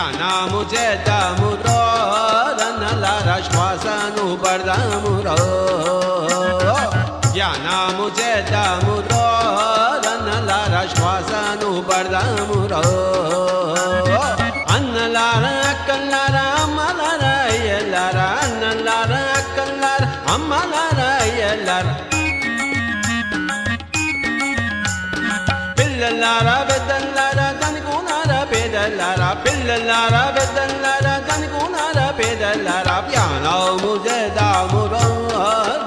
ధ్యానము చేద్దాము రో శ్వాసను పడదాము రో. ధ్యానము చేద్దాము పేదలారా పిల్లలారా పెద్దలారా కనుకున్నారా పేదలారా ప్యానము చేద్దాము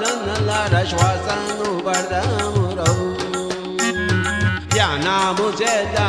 రన్నలారా శ్వాసను పడదాము ధ్యానము చేద్దాము రన్నలారా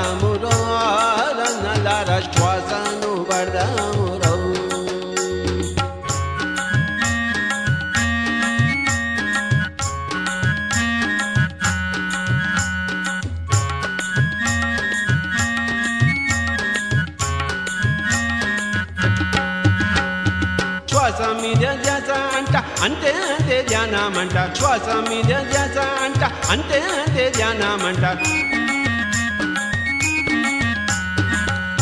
ధ్యాస అంట అంతే అంతే ధ్యానమంట. శ్వాస మీద ధ్యాస అంట అంతే అంతే ధ్యానమంట.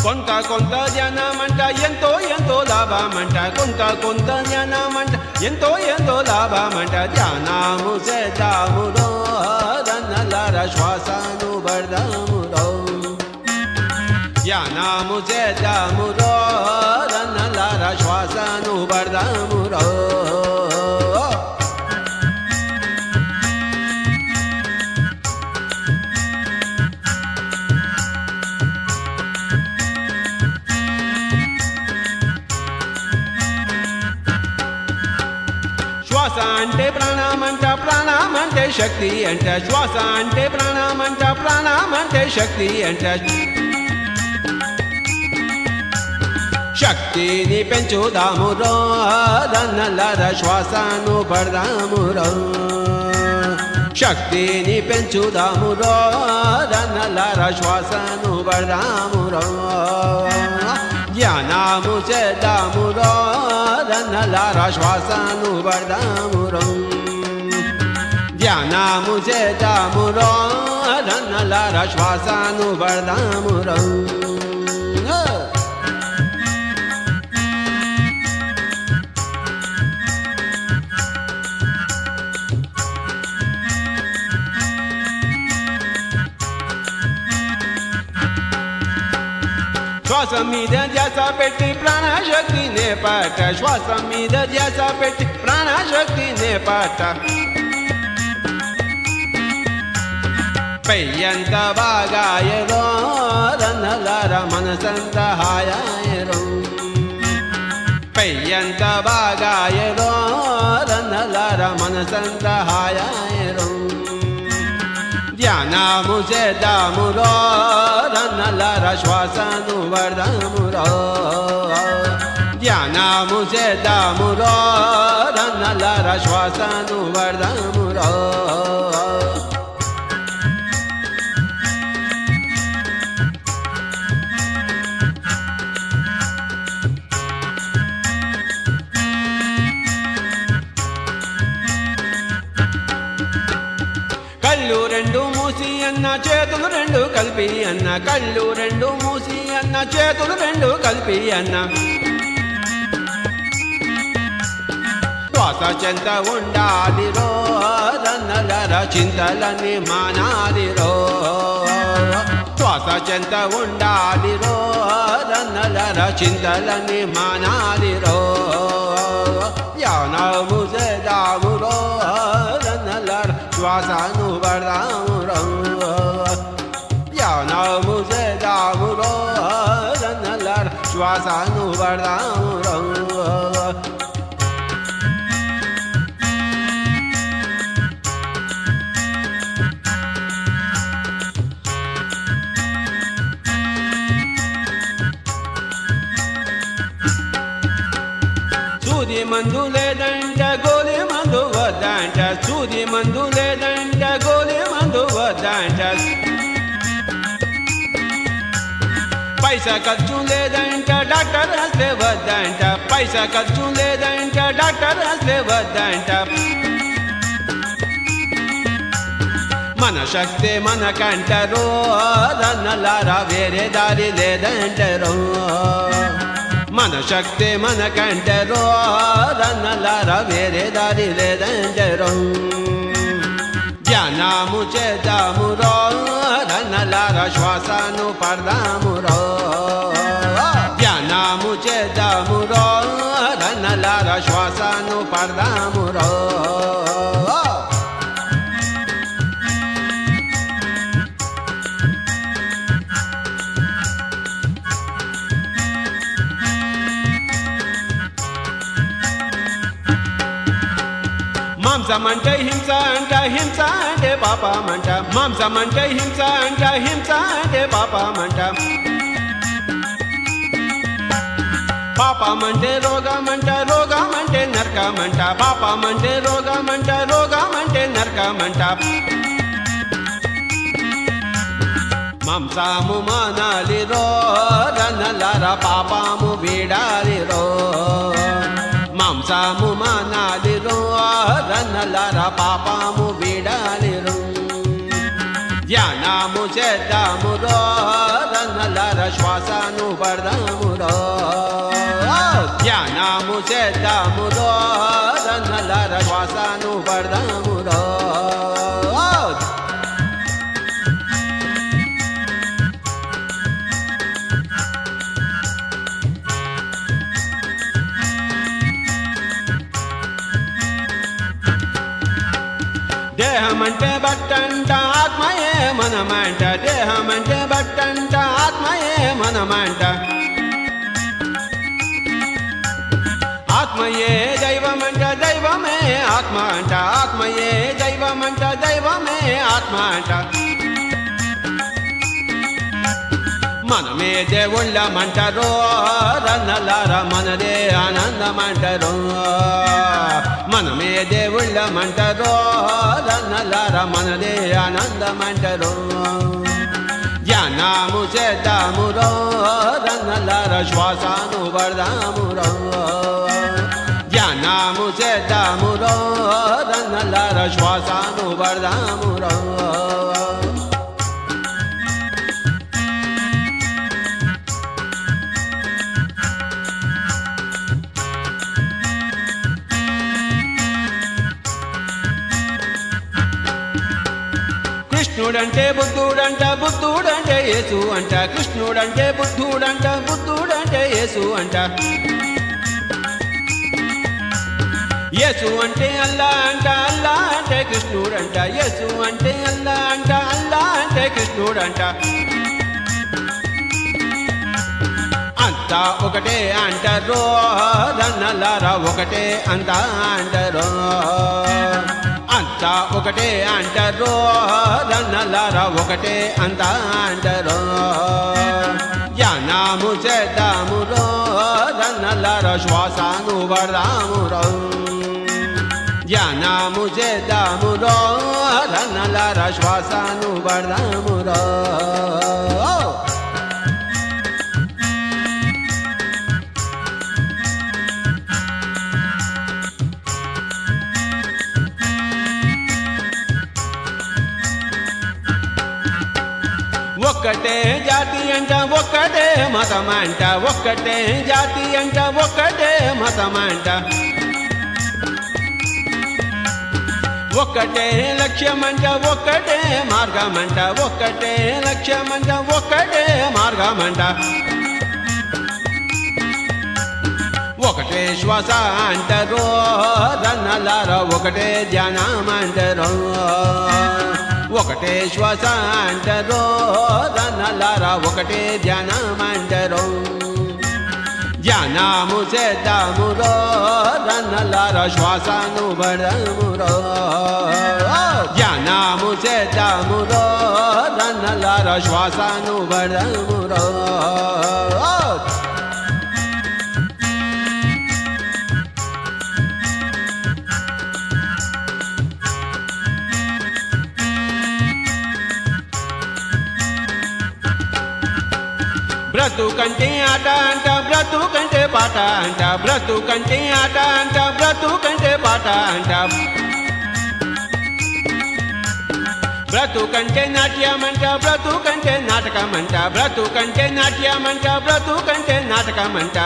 కొంత కొంత ధ్యానమంట ఎంతో ఎంతో లాభమంట. కొంత కొంత ధ్యానమంట ఎంతో ఎంతో లాభమంట. ధ్యానము చేద్దాము రన్నలార శ్వాసను పడదాము ధ్యానము చేద్దాము రన్నలార శక్తి అంటే శ్వాస అంటే ప్రాణం అంటే ప్రాణం అంటే శక్తి అంటే శక్తిని పెంచుదాము రన్నలార శ్వాసను పడదాము శక్తిని పెంచుదాము రన్నలార శ్వాసను పడదాము ధ్యానము చేద్దాము రన్నలార శ్వాసను పడదాము ధ్యానము చేద్దాము రన్నలార శ్వాసను పడదాము శ్వాస మీద ధ్యాస పెట్టి ప్రాణశక్తినే పాట శ్వాస మీద ధ్యాస పెట్టి ప్రాణశక్తినే పాట పెయ్యంత బాగాయరో రన్నలార మనసంత హాయాయరో పెయ్యంత బాగాయరో రన్నలార మనసంత హాయాయరో ధ్యానము చేద్దాము రన్నలార శ్వాసను పడదాము ధ్యానము చేద్దాము రన్నలార శ్వాసను అన్న చేతులు రెండు కలిపి అన్న కళ్ళు రెండు మూసి అన్న చేతులు రెండు కలిపి అన్న. శ్వాస చెంత ఉండాలి రో చింతలని మానాలి రో. శ్వాస చెంత ఉండాలి రో చింతలని మానాలి రో. యానము చేదాము శ్వాసను పడదాము రన్నలర శ్వాసను పడదాము రో సూది మందు లేదంట గోలి మందు వద్దంట సూది మందు లేదంట గోలి మందు వద్దంట పైసా ఖర్చు లేదంట డాక్టర్ హస్తే వద్దంట. పైసా ఖర్చు లేదంట డాక్టర్ హస్తే వద్దంట. మన శక్తి మనకంటరో రన్నలారా వేరే దారి లేదంటరో. మన శక్తి మనకంటరో రన్నలారా వేరే దారి లేదంటరో. ధ్యానము చేద్దాము రో రన్నలారా శ్వాసను పడదాము రో మాంసం హింస అంట హింస అంటే పాపమంట. మాంసం అంటే హింస అంట హింస అంటే పాపమంట. పాపమంటే రోగమంట రోగమంటే నరకమంట. పాపమంటే రోగమంట రోగమంటే నరకమంట. మాంసాము మానాలి రో రనలర పాపాము వీడాలి రో మాంసాము మానాలిరు రో పాపము వీడాలి ధ్యానము చేద్దాము రన్నలర శ్వాసను పడదాము ధ్యానము చేద్దాము రన్నలర శ్వాసను పడదాము మనమంట దేహమంటే బట్టంట ఆత్మయే మనమంట ఆత్మయే దైవమంట దైవమే ఆత్మ అంట ఆత్మయే దైవమంట దైవమే ఆత్మ అంట మనమే దేవుళ్ళమంటారో రన్నలార మనదే ఆనందమంటారో. మనమే దేవుళ్ళమంటారో రన్నలార మనదే ఆనందమంటారో. ధ్యానము చేద్దాము రో రన్నలార శ్వాసను పడదాము రో ధ్యానము చేద్దాము రో రన్నలార శ్వాసను పడదాము అంటే బుద్ధుడంట బుద్ధుడంటే యేసు అంట. కృష్ణుడంటే బుద్ధుడంట బుద్ధుడంటే యేసు అంట. యేసు అంటే అల్లా అంట అల్లా అంటే కృష్ణుడంట. యేసు అంటే అల్లా అంట అల్లా అంటే కృష్ణుడంట. అంతా ఒకటే అంటారో. రన్నలారా ఒకటే అంతా అంటారో. అంతా ఒకటే అంటారు. రన్నలార ఒకటే అంతా అంటారు. ధ్యానము చేద్దాము రో రన్నలారా శ్వాసను పడదాము రో ధ్యానము చేద్దాము రో రన్నలారా శ్వాసను పడదాము రో ఒక్కటే జాతి అంట ఒక్కటే మతమంట ఒక్కటే జాతి అంట ఒక్కటే మతమంట. అంట ఒక్కటే లక్ష్యమంట ఒక్కటే మార్గమంట ఒక్కటే లక్ష్యమంట ఒక్కటే మార్గమంట. ఒకటే శ్వాస అంటారో రన్నలార ఒకటే ధ్యానం అంటారో. ఒకటే శ్వాస అంటారో రన్నలార ఒకటే ధ్యానం అంటారో ధ్యానము చేద్దాము రో శ్వాసను పడము రో ధ్యానము చేద్దాము రో శ్వాసను పడము బ్రతుకంటే ఆట అంట బ్రతుకంటే పాట అంట బ్రతుకంటే ఆట అంట బ్రతుకంటే పాట అంట. బ్రతుకంటే నాట్యమంట బ్రతుకంటే నాటకమంట బ్రతుకంటే నాట్యమంట బ్రతుకంటే నాటకమంట.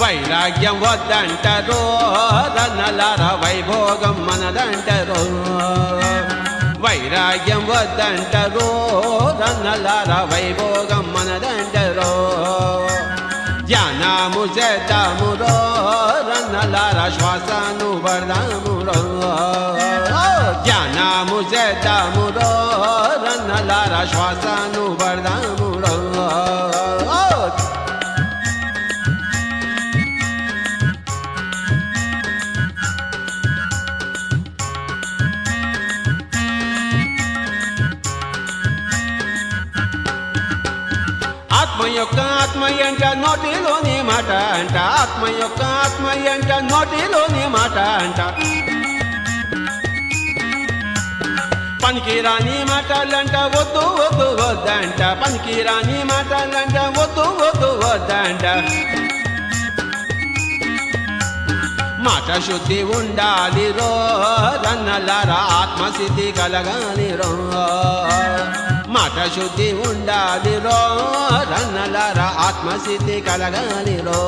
వైరాగ్యం వద్దంటారో రన్నలార వైభోగం మనదంటారో. వైరాగ్యం వద్దంటరో రన్నలార వైభోగం మనదంటారో ధ్యానము చేద్దామురో రన్నలార శ్వాసను పడదామురో యొక్క ఆత్మ అంట నోటిలోని మాట అంట. ఆత్మ యొక్క ఆత్మ అంట నోటిలోని మాట అంట. పనికిరాని మాటలంట వద్దు వద్దు వద్దంట. పనికిరాని మాటలంట వద్దు వద్దు వద్దంట. మాట శుద్ధి ఉండాలి రో రన్నలారా ఆత్మసిద్ధి కలగాలి రో. మాట శుద్ధి ఉండాలిరో రన్నలారా ఆత్మసిద్ధి కలగాలిరో.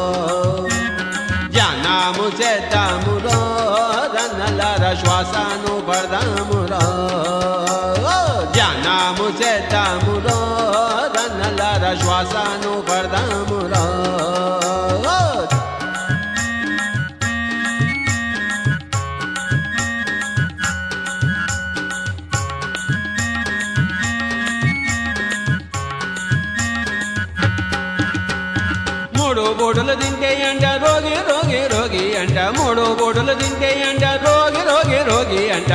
మూడు బోడులు తింటే అంట రోగి రోగి రోగి అంట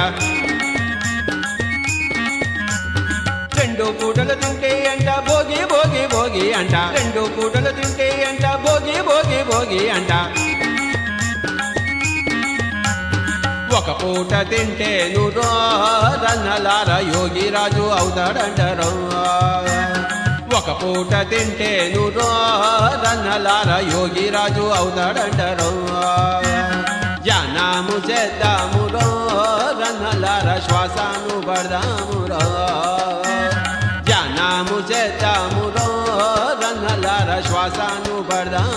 రెండు పూటలు తింటే అంట భోగి భోగి భోగి అంట రెండు పూటలు తింటే అంట భోగి భోగి భోగి అంట ఒక పూట తింటే నువ్వు రన్నలార యోగి రాజు అవుతాడంటారు ఒక పూట తింటే నువ్వు యోగిరాజు యోగి జనాము అవుతాడంటారు చేద్దాము రో రన్నలార శ్వాసను పడదాము రో. ధ్యానము చేద్దాము రో రన్నలార శ్వాసను పడదాము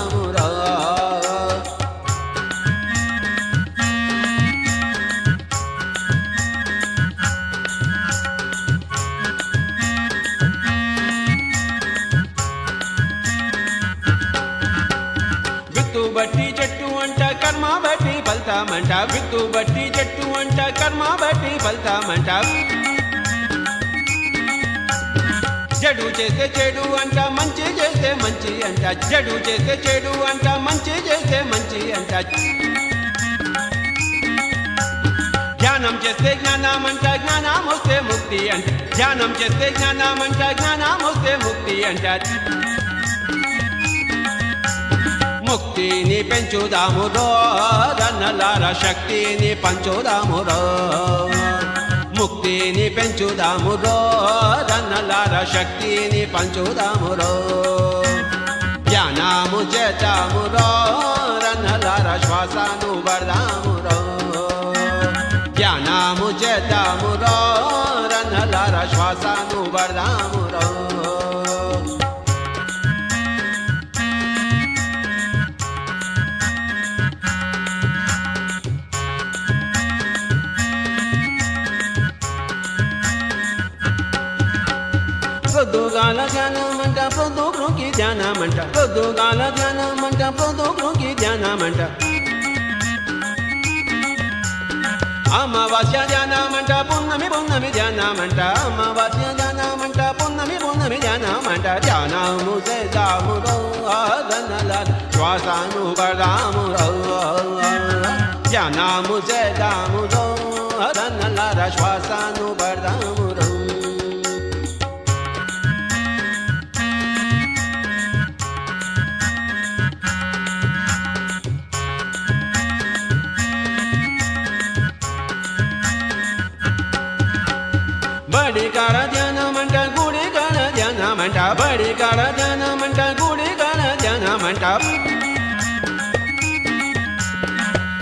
ఫలితామంట విత్తు బట్టి చెట్టు అంట కర్మ బట్టి ఫలితామంట జడు చేస్తే చెడు అంట మంచి చేస్తే మంచి అంట జడు చేస్తే చెడు అంట మంచి చేస్తే మంచి అంట ధ్యానం చేస్తే జ్ఞానం అంట జ్ఞానం వస్తే ముక్తి అంట ధ్యానం చేస్తే జ్ఞానం అంట జ్ఞానం వస్తే ముక్తి అంట ముక్తిని పెంచుదాము రన్నలార శక్తిని పంచుదామురో ముక్తిని పెంచుదాము రన్నలార శక్తిని పంచుదాము రో. ధ్యానము రన్నలార శ్వాసను పడదాము రో. ధ్యానము పొద్దుగాల ధ్యానమంట పొద్దుకి ధ్యానమంట అమావాస్య ధ్యానమంట పున్నమి పున్నమి ధ్యానమంట అమావాస్య ధ్యానమంట పున్నమి పున్నమి ధ్యానమంట ధ్యానము చేద్దాము రన్నల శ్వాసను పడదాము ధ్యానము చేద్దాము రన్నల శ్వాసను పడదాము ధ్యానమంట బడి కాడ ధ్యానమంట గుడి కాడ ధ్యానమంట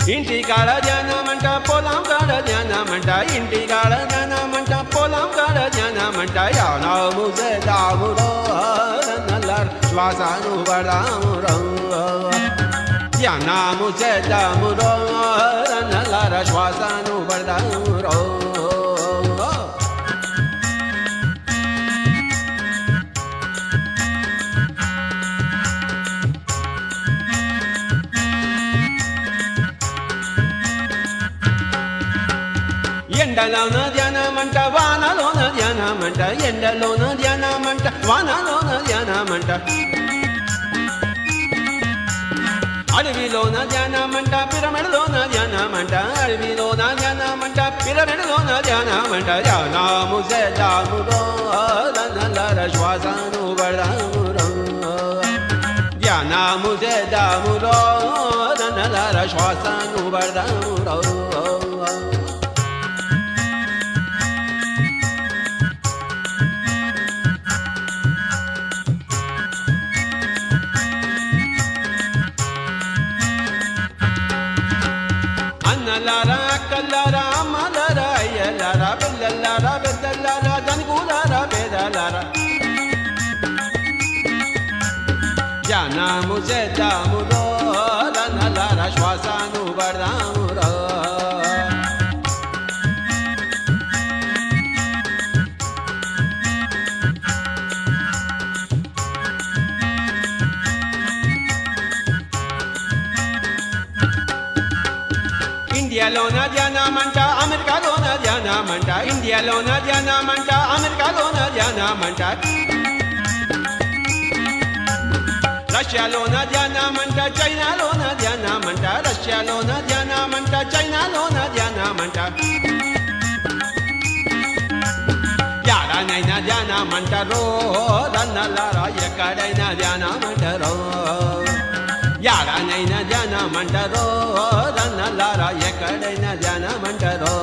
ఇంటి కాడ ధ్యానమంట పొలం కాడ ధ్యానమంట ఇంటి కాడ ధ్యానమంట పొలం కాడ ధ్యానమంట యానాము చేద్దామురో నల్లారు శ్వాసను పడదామురో ధ్యానము చేద్దామురో నల్లార శ్వాసను పడదామురో ఎండలోన ధ్యానమంట వానలోన ధ్యానమంట ఎండలోన ధ్యానమంట వానలోన ధ్యానమంట. అడవిలోన ధ్యానమంట పిరమిడలోన ధ్యానమంట అడవిలోన ధ్యానమంట పిరమిడలోన ధ్యానమంట. ధ్యానము చేద్దామురో శ్వాసను పడదామురో ధ్యానము చేద్దామురో శ్వాసను పడదామురో జానాము చేద్దాము నల్లారా శ్వాసను పడదామురో ఇండియాలోన ధ్యానమంట అమెరికాలోన ధ్యానమంట ఇండియాలోన ధ్యానమంట అమెరికాలోన ధ్యానమంట రష్యాలోన ధ్యానమంట చైనాలోన ధ్యానమంట రష్యాలోన ధ్యానమంట చైనాలోన ధ్యానమంట. యాడనైనా ధ్యానమంటారో రన్నలారా ఎక్కడైనా ధ్యానమంటారో యాడనైనా ధ్యానమంటారో రన్నలారా ఎక్కడైనా ధ్యానమంటారో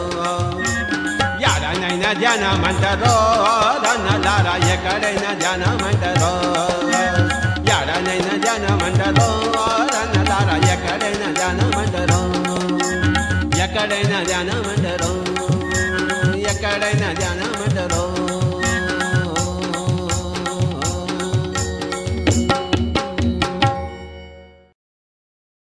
యాడనైనా ధ్యానమంటారో రన్నలారా ఎక్కడైనా ధ్యానమంటారో యాడనైనా ధ్యానమంటారో రన్నలారా ఎక్కడైనా ధ్యానమంటారో ఎక్కడైనా ధ్యానమంటారో ఎక్కడైనా